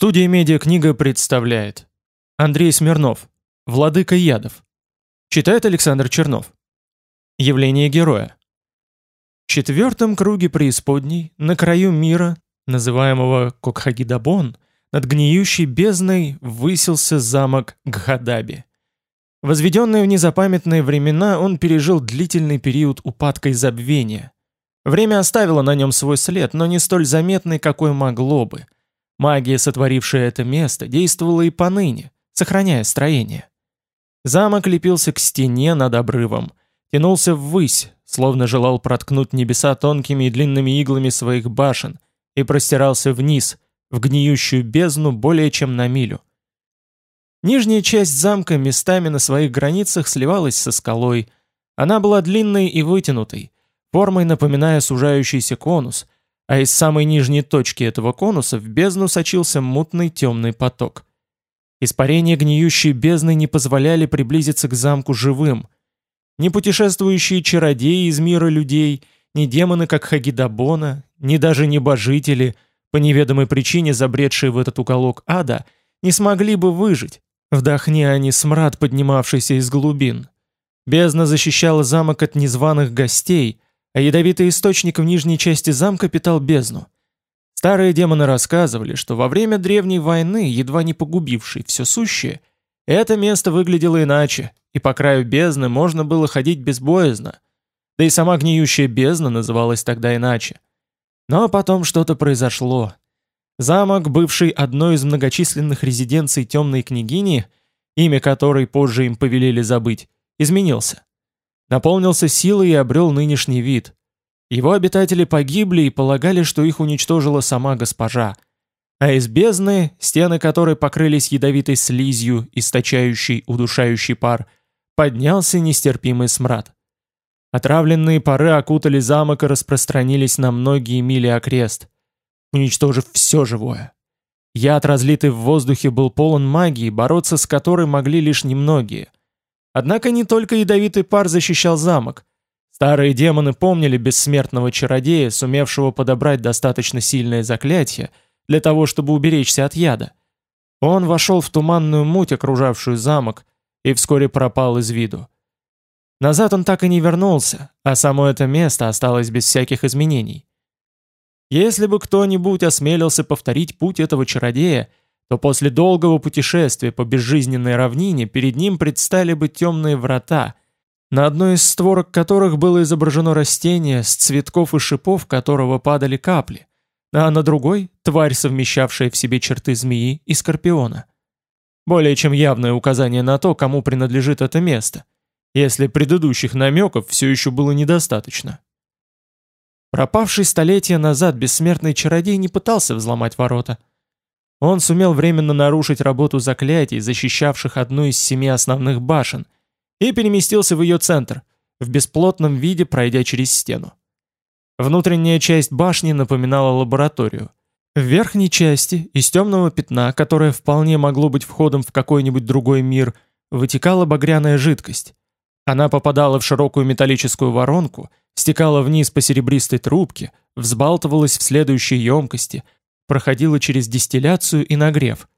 Студия «Медиакнига» представляет. Андрей Смирнов «Владыка ядов» Читает Александр Чернов. Явление героя. В четвертом круге преисподней, на краю мира, называемого Кокхагидабон, над гниющей бездной высился замок Гхадаби. Возведенный в незапамятные времена, он пережил длительный период упадка и забвения. Время оставило на нем свой след, но не столь заметный, какой могло бы – Магия, сотворившая это место, действовала и поныне, сохраняя строение. Замок лепился к стене над обрывом, тянулся ввысь, словно желал проткнуть небеса тонкими и длинными иглами своих башен, и простирался вниз, в гниющую бездну более чем на милю. Нижняя часть замка местами на своих границах сливалась со скалой. Она была длинной и вытянутой, формой напоминая сужающийся конус, а из самой нижней точки этого конуса в бездну сочился мутный темный поток. Испарения гниющей бездны не позволяли приблизиться к замку живым. Ни путешествующие чародеи из мира людей, ни демоны, как Хагидабона, ни даже небожители, по неведомой причине забредшие в этот уголок ада, не смогли бы выжить, вдохни они смрад, поднимавшийся из глубин. Бездна защищала замок от незваных гостей, а ядовитый источник в нижней части замка питал бездну. Старые демоны рассказывали, что во время древней войны, едва не погубившей все сущее, это место выглядело иначе, и по краю бездны можно было ходить безбоязно. Да и сама гниющая бездна называлась тогда иначе. Но потом что-то произошло. Замок, бывший одной из многочисленных резиденций темной княгини, имя которой позже им повелели забыть, изменился наполнился силой и обрел нынешний вид. Его обитатели погибли и полагали, что их уничтожила сама госпожа. А из бездны, стены которой покрылись ядовитой слизью, источающей удушающий пар, поднялся нестерпимый смрад. Отравленные пары окутали замок и распространились на многие мили окрест, уничтожив все живое. Яд, разлитый в воздухе, был полон магии, бороться с которой могли лишь немногие – Однако не только ядовитый пар защищал замок. Старые демоны помнили бессмертного чародея, сумевшего подобрать достаточно сильное заклятие для того, чтобы уберечься от яда. Он вошел в туманную муть, окружавшую замок, и вскоре пропал из виду. Назад он так и не вернулся, а само это место осталось без всяких изменений. Если бы кто-нибудь осмелился повторить путь этого чародея, то после долгого путешествия по безжизненной равнине перед ним предстали бы темные врата, на одной из створок которых было изображено растение, с цветков и шипов которого падали капли, а на другой — тварь, совмещавшая в себе черты змеи и скорпиона. Более чем явное указание на то, кому принадлежит это место, если предыдущих намеков все еще было недостаточно. Пропавший столетия назад бессмертный чародей не пытался взломать ворота — он сумел временно нарушить работу заклятий, защищавших одну из семи основных башен, и переместился в ее центр, в бесплотном виде пройдя через стену. Внутренняя часть башни напоминала лабораторию. В верхней части, из темного пятна, которое вполне могло быть входом в какой-нибудь другой мир, вытекала багряная жидкость. Она попадала в широкую металлическую воронку, стекала вниз по серебристой трубке, взбалтывалась в следующей емкости, проходила через дистилляцию и нагрев.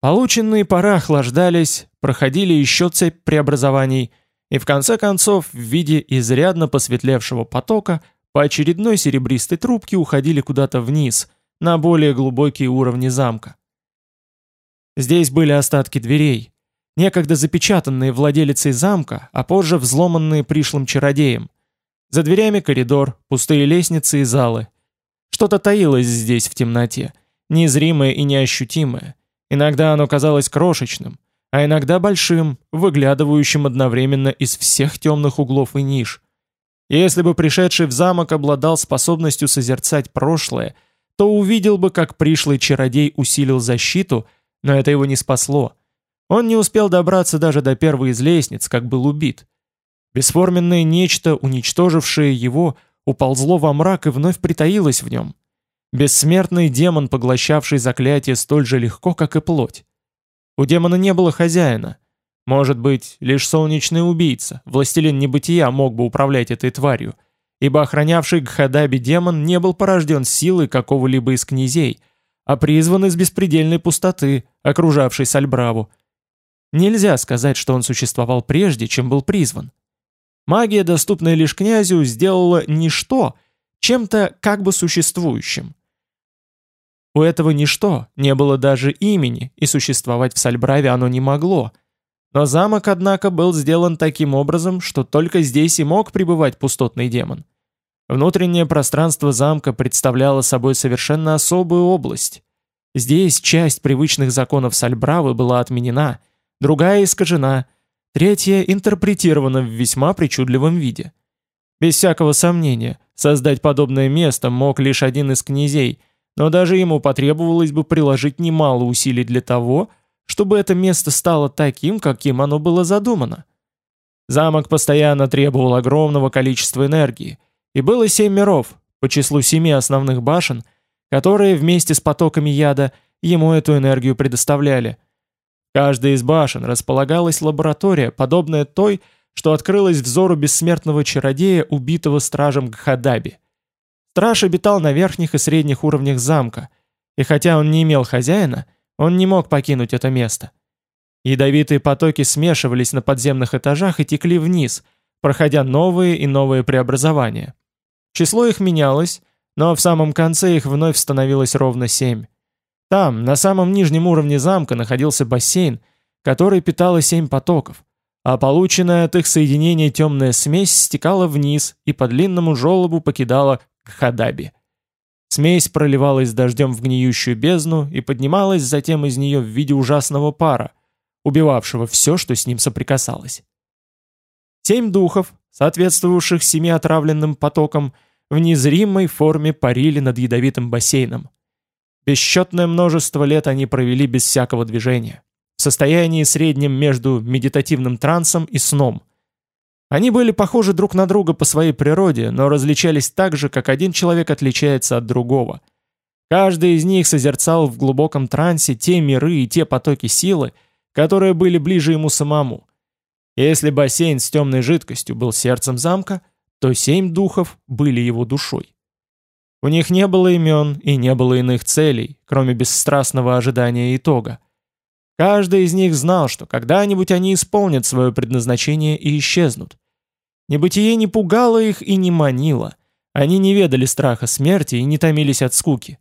Полученные пары охлаждались, проходили еще цепь преобразований, и в конце концов в виде изрядно посветлевшего потока по очередной серебристой трубке уходили куда-то вниз, на более глубокие уровни замка. Здесь были остатки дверей, некогда запечатанные владелицей замка, а позже взломанные пришлым чародеем. За дверями коридор, пустые лестницы и залы, что-то таилось здесь в темноте, незримое и неощутимое. Иногда оно казалось крошечным, а иногда большим, выглядывающим одновременно из всех темных углов и ниш. Если бы пришедший в замок обладал способностью созерцать прошлое, то увидел бы, как пришлый чародей усилил защиту, но это его не спасло. Он не успел добраться даже до первой из лестниц, как был убит. Бесформенное нечто, уничтожившее его, уползло во мрак и вновь притаилось в нем. Бессмертный демон, поглощавший заклятие столь же легко, как и плоть. У демона не было хозяина. Может быть, лишь солнечный убийца, властелин небытия мог бы управлять этой тварью, ибо охранявший Гхадаби демон не был порожден силой какого-либо из князей, а призван из беспредельной пустоты, окружавшей Сальбраву. Нельзя сказать, что он существовал прежде, чем был призван. Магия, доступная лишь князю, сделала ничто чем-то как бы существующим. У этого ничто не было даже имени, и существовать в Сальбраве оно не могло. Но замок, однако, был сделан таким образом, что только здесь и мог пребывать пустотный демон. Внутреннее пространство замка представляло собой совершенно особую область. Здесь часть привычных законов Сальбравы была отменена, другая искажена, третья интерпретирована в весьма причудливом виде. Без всякого сомнения, создать подобное место мог лишь один из князей, но даже ему потребовалось бы приложить немало усилий для того, чтобы это место стало таким, каким оно было задумано. Замок постоянно требовал огромного количества энергии, и было семь миров, по числу семи основных башен, которые вместе с потоками яда ему эту энергию предоставляли. Каждой из башен располагалась лаборатория, подобная той, что открылась взору бессмертного чародея, убитого стражем Гхадаби. Страж обитал на верхних и средних уровнях замка, и хотя он не имел хозяина, он не мог покинуть это место. Ядовитые потоки смешивались на подземных этажах и текли вниз, проходя новые и новые преобразования. Число их менялось, но в самом конце их вновь становилось ровно семь. Там, на самом нижнем уровне замка, находился бассейн, который питало семь потоков, а полученная от их соединения темная смесь стекала вниз и по длинному желобу покидала Кхадаби. Смесь проливалась дождем в гниющую бездну и поднималась затем из нее в виде ужасного пара, убивавшего все, что с ним соприкасалось. Семь духов, соответствовавших семи отравленным потокам, в незримой форме парили над ядовитым бассейном. Бесчетное множество лет они провели без всякого движения, в состоянии среднем между медитативным трансом и сном. Они были похожи друг на друга по своей природе, но различались так же, как один человек отличается от другого. Каждый из них созерцал в глубоком трансе те миры и те потоки силы, которые были ближе ему самому. Если бассейн с темной жидкостью был сердцем замка – то семь духов были его душой. У них не было имен и не было иных целей, кроме бесстрастного ожидания итога. Каждый из них знал, что когда-нибудь они исполнят свое предназначение и исчезнут. Небытие не пугало их и не манило. Они не ведали страха смерти и не томились от скуки.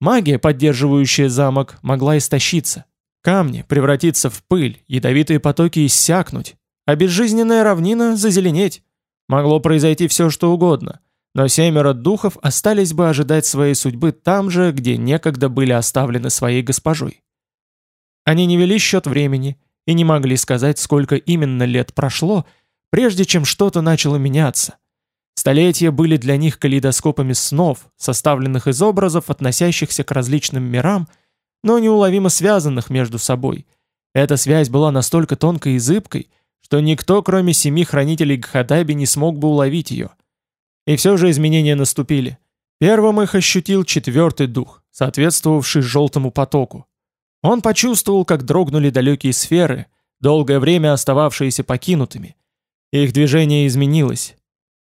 Магия, поддерживающая замок, могла истощиться. Камни превратиться в пыль, ядовитые потоки иссякнуть, а безжизненная равнина зазеленеть. Могло произойти все, что угодно, но семеро духов остались бы ожидать своей судьбы там же, где некогда были оставлены своей госпожой. Они не вели счет времени и не могли сказать, сколько именно лет прошло, прежде чем что-то начало меняться. Столетия были для них калейдоскопами снов, составленных из образов, относящихся к различным мирам, но неуловимо связанных между собой. Эта связь была настолько тонкой и зыбкой, что никто, кроме семи хранителей Гхадаби, не смог бы уловить ее. И все же изменения наступили. Первым их ощутил четвертый дух, соответствовавший желтому потоку. Он почувствовал, как дрогнули далекие сферы, долгое время остававшиеся покинутыми. Их движение изменилось.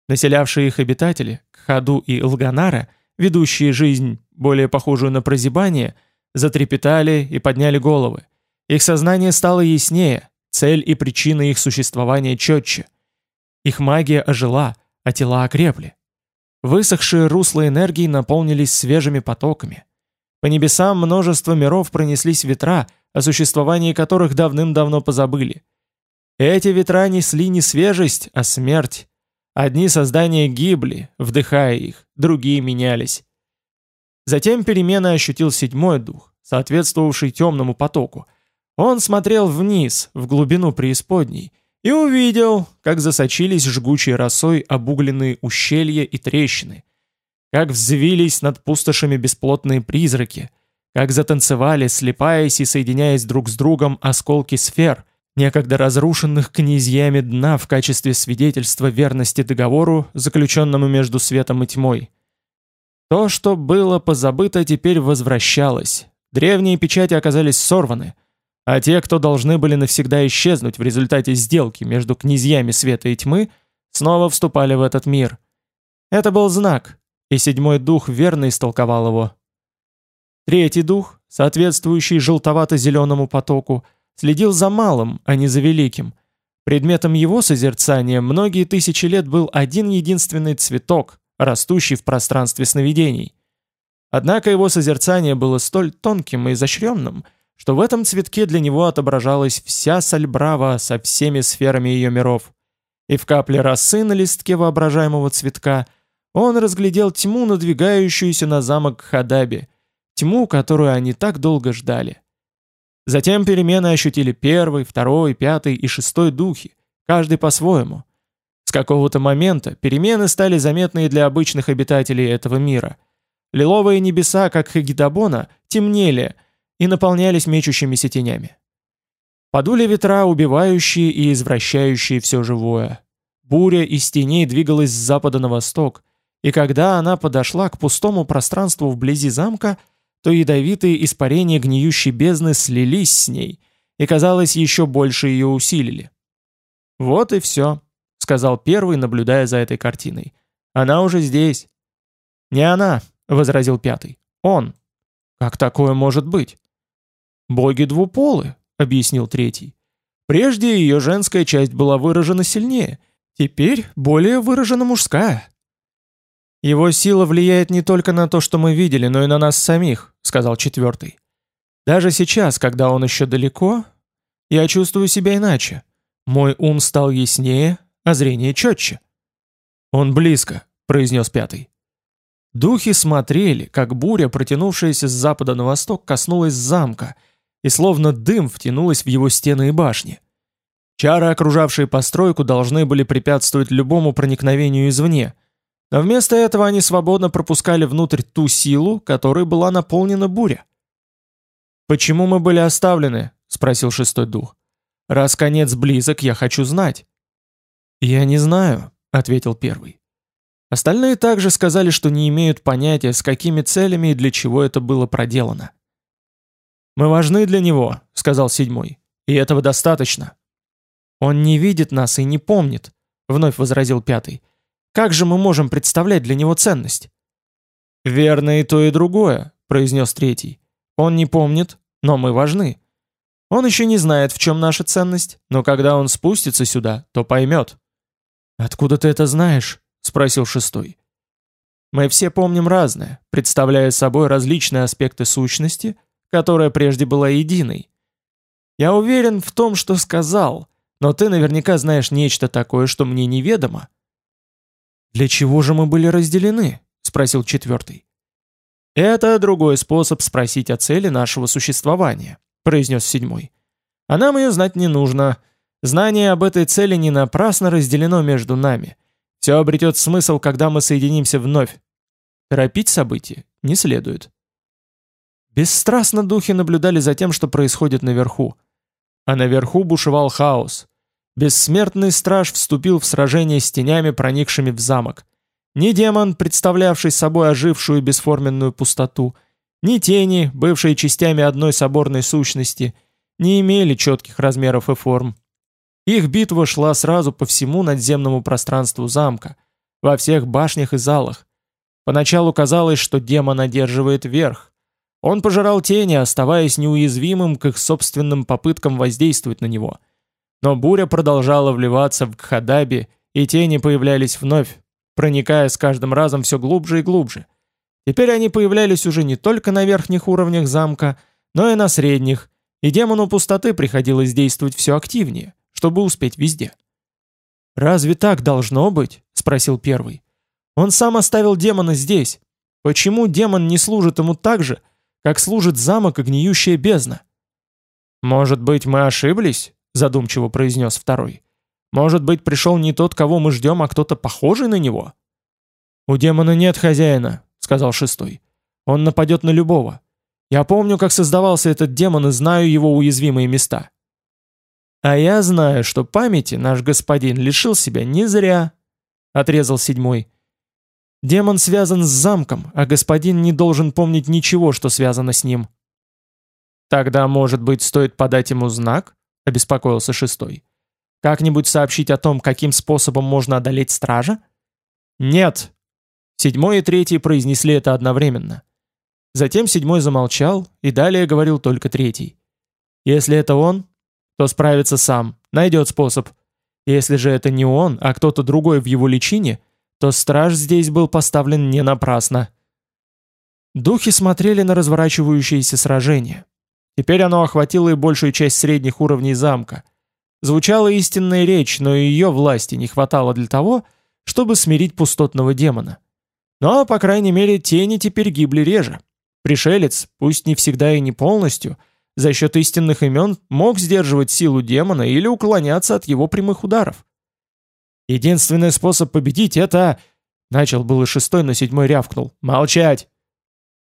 Населявшие их обитатели, Кхаду и Лганара, ведущие жизнь, более похожую на прозябание, затрепетали и подняли головы. Их сознание стало яснее, Цель и причина их существования четче. Их магия ожила, а тела окрепли. Высохшие русла энергии наполнились свежими потоками. По небесам множество миров пронеслись ветра, о существовании которых давным-давно позабыли. Эти ветра несли не свежесть, а смерть. Одни создания гибли, вдыхая их, другие менялись. Затем перемены ощутил седьмой дух, соответствовавший темному потоку – он смотрел вниз, в глубину преисподней, и увидел, как засочились жгучей росой обугленные ущелья и трещины, как взвились над пустошами бесплотные призраки, как затанцевали, слепаясь и соединяясь друг с другом осколки сфер, некогда разрушенных князьями дна в качестве свидетельства верности договору, заключенному между светом и тьмой. То, что было позабыто, теперь возвращалось. Древние печати оказались сорваны — а те, кто должны были навсегда исчезнуть в результате сделки между князьями света и тьмы, снова вступали в этот мир. Это был знак, и седьмой дух верно истолковал его. Третий дух, соответствующий желтовато-зеленому потоку, следил за малым, а не за великим. Предметом его созерцания многие тысячи лет был один единственный цветок, растущий в пространстве сновидений. Однако его созерцание было столь тонким и изощренным, что в этом цветке для него отображалась вся Сальбрава со всеми сферами ее миров. И в капле росы на листке воображаемого цветка он разглядел тьму, надвигающуюся на замок Хадаби, тьму, которую они так долго ждали. Затем перемены ощутили первый, второй, пятый и шестой духи, каждый по-своему. С какого-то момента перемены стали заметны для обычных обитателей этого мира. Лиловые небеса, как Хагидабона, темнели и наполнялись мечущимися тенями. Подули ветра, убивающие и извращающие все живое. Буря из теней двигалась с запада на восток, и когда она подошла к пустому пространству вблизи замка, то ядовитые испарения гниющей бездны слились с ней и, казалось, еще больше ее усилили. «Вот и все», — сказал первый, наблюдая за этой картиной. «Она уже здесь». «Не она», — возразил пятый. «Он». «Как такое может быть?» «Боги двуполы», — объяснил третий. «Прежде ее женская часть была выражена сильнее, теперь более выражена мужская». «Его сила влияет не только на то, что мы видели, но и на нас самих», — сказал четвертый. «Даже сейчас, когда он еще далеко, я чувствую себя иначе. Мой ум стал яснее, а зрение четче». «Он близко», — произнес пятый. Духи смотрели, как буря, протянувшаяся с запада на восток, коснулась замка, и словно дым втянулась в его стены и башни. Чары, окружавшие постройку, должны были препятствовать любому проникновению извне — но вместо этого они свободно пропускали внутрь ту силу, которой была наполнена буря. «Почему мы были оставлены?» — спросил шестой дух. «Раз конец близок, я хочу знать». «Я не знаю», — ответил первый. Остальные также сказали, что не имеют понятия, с какими целями и для чего это было проделано. «Мы важны для него», — сказал седьмой, — «и этого достаточно». «Он не видит нас и не помнит», — вновь возразил пятый. Как же мы можем представлять для него ценность? Верно и то, и другое, произнес третий. Он не помнит, но мы важны. Он еще не знает, в чем наша ценность, но когда он спустится сюда, то поймет. «Откуда ты это знаешь?» — спросил шестой. «Мы все помним разное, представляя собой различные аспекты сущности, которая прежде была единой. Я уверен в том, что сказал, но ты наверняка знаешь нечто такое, что мне неведомо. «Для чего же мы были разделены?» — спросил четвертый. «Это другой способ спросить о цели нашего существования», — произнес седьмой. «А нам ее знать не нужно. Знание об этой цели не напрасно разделено между нами. Все обретет смысл, когда мы соединимся вновь. Торопить события не следует». Бесстрастно духи наблюдали за тем, что происходит наверху. А наверху бушевал хаос. Бессмертный страж вступил в сражение с тенями, проникшими в замок. Ни демон, представлявший собой ожившую бесформенную пустоту, ни тени, бывшие частями одной соборной сущности, не имели четких размеров и форм. Их битва шла сразу по всему надземному пространству замка, во всех башнях и залах. Поначалу казалось, что демон одерживает верх. Он пожирал тени, оставаясь неуязвимым к их собственным попыткам воздействовать на него – но буря продолжала вливаться в Кхадаби, и тени появлялись вновь, проникая с каждым разом все глубже и глубже. Теперь они появлялись уже не только на верхних уровнях замка, но и на средних, и демону пустоты приходилось действовать все активнее, чтобы успеть везде. «Разве так должно быть?» — спросил первый. «Он сам оставил демона здесь. Почему демон не служит ему так же, как служит замок и гниющая бездна?» «Может быть, мы ошиблись?» задумчиво произнес второй. Может быть, пришел не тот, кого мы ждем, а кто-то похожий на него? У демона нет хозяина, сказал шестой. Он нападет на любого. Я помню, как создавался этот демон и знаю его уязвимые места. А я знаю, что памяти наш господин лишил себя не зря, отрезал седьмой. Демон связан с замком, а господин не должен помнить ничего, что связано с ним. Тогда, может быть, стоит подать ему знак? — обеспокоился шестой. «Как-нибудь сообщить о том, каким способом можно одолеть стража?» «Нет!» Седьмой и третий произнесли это одновременно. Затем седьмой замолчал, и далее говорил только третий. Если это он, то справится сам, найдет способ. Если же это не он, а кто-то другой в его личине, то страж здесь был поставлен не напрасно. Духи смотрели на разворачивающееся сражение. Теперь оно охватило и большую часть средних уровней замка. Звучала истинная речь, но ее власти не хватало для того, чтобы смирить пустотного демона. Но, по крайней мере, тени теперь гибли реже. Пришелец, пусть не всегда и не полностью, за счет истинных имен мог сдерживать силу демона или уклоняться от его прямых ударов. Единственный способ победить это... Начал было шестой, но седьмой рявкнул. «Молчать!»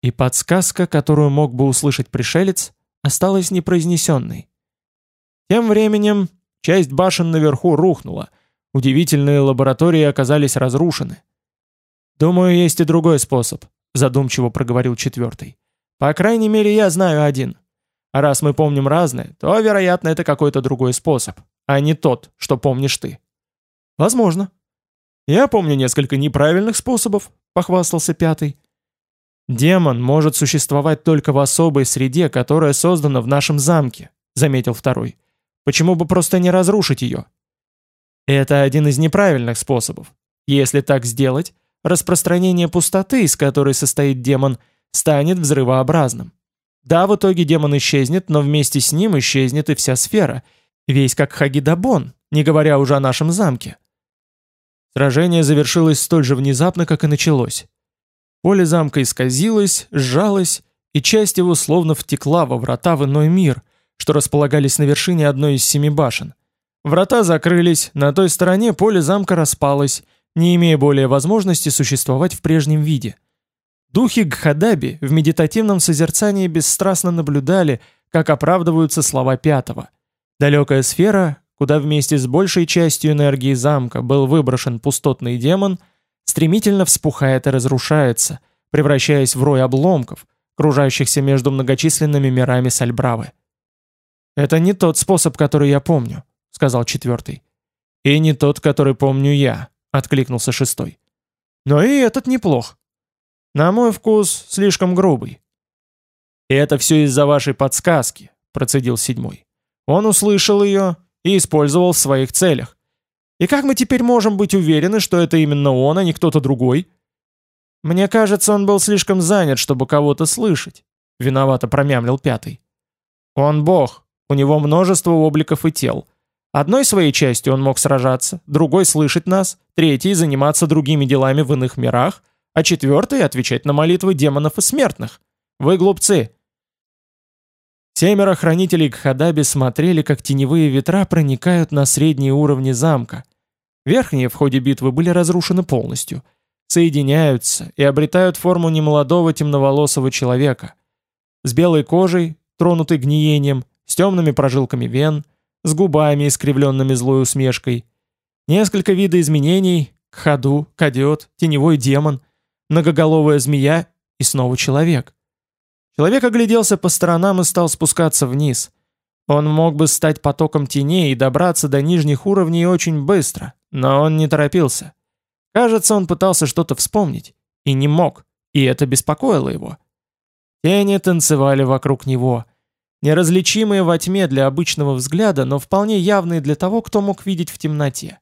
И подсказка, которую мог бы услышать пришелец, осталась непроизнесенной. Тем временем часть башен наверху рухнула, удивительные лаборатории оказались разрушены. «Думаю, есть и другой способ», задумчиво проговорил четвертый. По крайней мере, я знаю один. А раз мы помним разное, то, вероятно, это какой-то другой способ, а не тот, что помнишь ты. Возможно. Я помню несколько неправильных способов, похвастался пятый. Демон может существовать только в особой среде, которая создана в нашем замке, заметил второй. Почему бы просто не разрушить ее? Это один из неправильных способов. Если так сделать, распространение пустоты, из которой состоит демон, станет взрывообразным. Да, в итоге демон исчезнет, но вместе с ним исчезнет и вся сфера, весь как Хагидабон, не говоря уже о нашем замке. Сражение завершилось столь же внезапно, как и началось. Поле замка исказилось, сжалось, и часть его словно втекла во врата в иной мир, что располагались на вершине одной из семи башен. Врата закрылись, на той стороне поле замка распалось, не имея более возможности существовать в прежнем виде. Духи Гхадаби в медитативном созерцании бесстрастно наблюдали, как оправдываются слова пятого. Далекая сфера, куда вместе с большей частью энергии замка был выброшен пустотный демон, стремительно вспухает и разрушается, превращаясь в рой обломков, кружащихся между многочисленными мирами Сальбравы. «Это не тот способ, который я помню», — сказал четвертый. «И не тот, который помню я», — откликнулся шестой. «Но и этот неплох. На мой вкус, слишком грубый». «И это все из-за вашей подсказки», — процедил седьмой. «Он услышал ее и использовал в своих целях. И как мы теперь можем быть уверены, что это именно он, а не кто-то другой?» «Мне кажется, он был слишком занят, чтобы кого-то слышать», — виновато промямлил пятый. «Он бог, у него множество обликов и тел. Одной своей частью он мог сражаться, другой слышать нас, третий заниматься другими делами в иных мирах, а четвертый отвечать на молитвы демонов и смертных. Вы глупцы. Семеро хранителей Кхадаби смотрели, как теневые ветра проникают на средние уровни замка. Верхние в ходе битвы были разрушены полностью. Соединяются и обретают форму немолодого темноволосого человека. С белой кожей, тронутой гниением, с темными прожилками вен, с губами, искривленными злой усмешкой. Несколько видов изменений — кхаду, кадет, теневой демон, многоголовая змея и снова человек. Человек огляделся по сторонам и стал спускаться вниз. Он мог бы стать потоком теней и добраться до нижних уровней очень быстро, но он не торопился. Кажется, он пытался что-то вспомнить, и не мог, и это беспокоило его. Тени танцевали вокруг него, неразличимые во тьме для обычного взгляда, но вполне явные для того, кто мог видеть в темноте.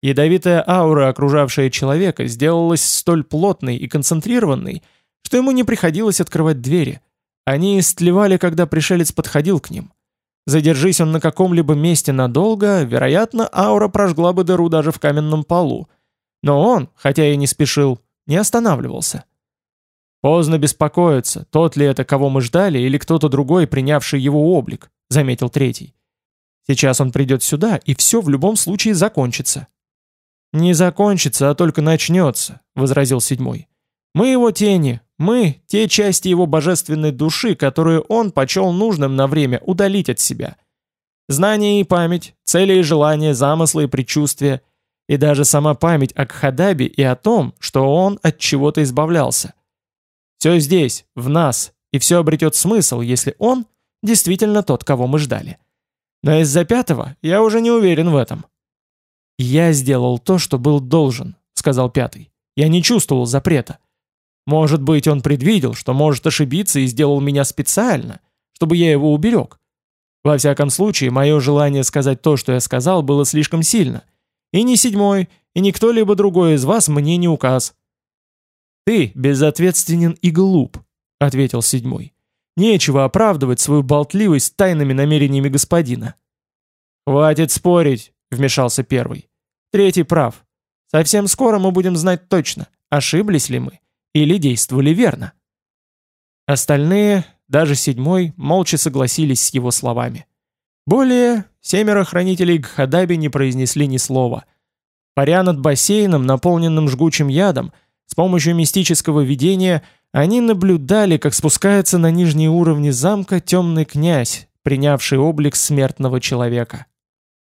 Ядовитая аура, окружавшая человека, сделалась столь плотной и концентрированной, что ему не приходилось открывать двери. Они истлевали, когда пришелец подходил к ним. Задержись он на каком-либо месте надолго, вероятно, аура прожгла бы дыру даже в каменном полу. Но он, хотя и не спешил, не останавливался. «Поздно беспокоиться, тот ли это, кого мы ждали, или кто-то другой, принявший его облик», — заметил третий. «Сейчас он придет сюда, и все в любом случае закончится». «Не закончится, а только начнется», — возразил седьмой. «Мы его тени, мы — те части его божественной души, которые он почел нужным на время удалить от себя. Знание и память, цели и желания, замыслы и предчувствия, и даже сама память о Кхадабе и о том, что он от чего-то избавлялся. Все здесь, в нас, и все обретет смысл, если он действительно тот, кого мы ждали. Но из-за пятого я уже не уверен в этом. «Я сделал то, что был должен», — сказал пятый. «Я не чувствовал запрета. Может быть, он предвидел, что может ошибиться и сделал меня специально, чтобы я его уберег. Во всяком случае, мое желание сказать то, что я сказал, было слишком сильно. И ни седьмой, и ни кто-либо другой из вас мне не указ. «Ты безответственен и глуп», — ответил седьмой. «Нечего оправдывать свою болтливость тайными намерениями господина». «Хватит спорить», — вмешался первый. «Третий прав. Совсем скоро мы будем знать точно, ошиблись ли мы или действовали верно». Остальные, даже седьмой, молча согласились с его словами. Более семеро хранителей Гхадаби не произнесли ни слова. Паря над бассейном, наполненным жгучим ядом, с помощью мистического видения они наблюдали, как спускается на нижние уровни замка темный князь, принявший облик смертного человека.